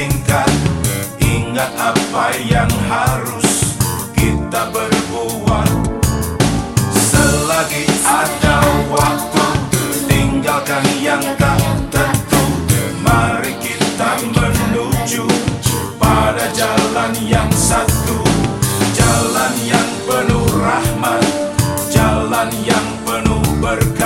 singkat. Ingat apa yang harus kita berbuat. Selagi ada waktu tinggalkan yang tak tentu. Mari kita menuju pada jalan yang satu. Jalan yang penuh rahmat Jalan yang penuh berkat.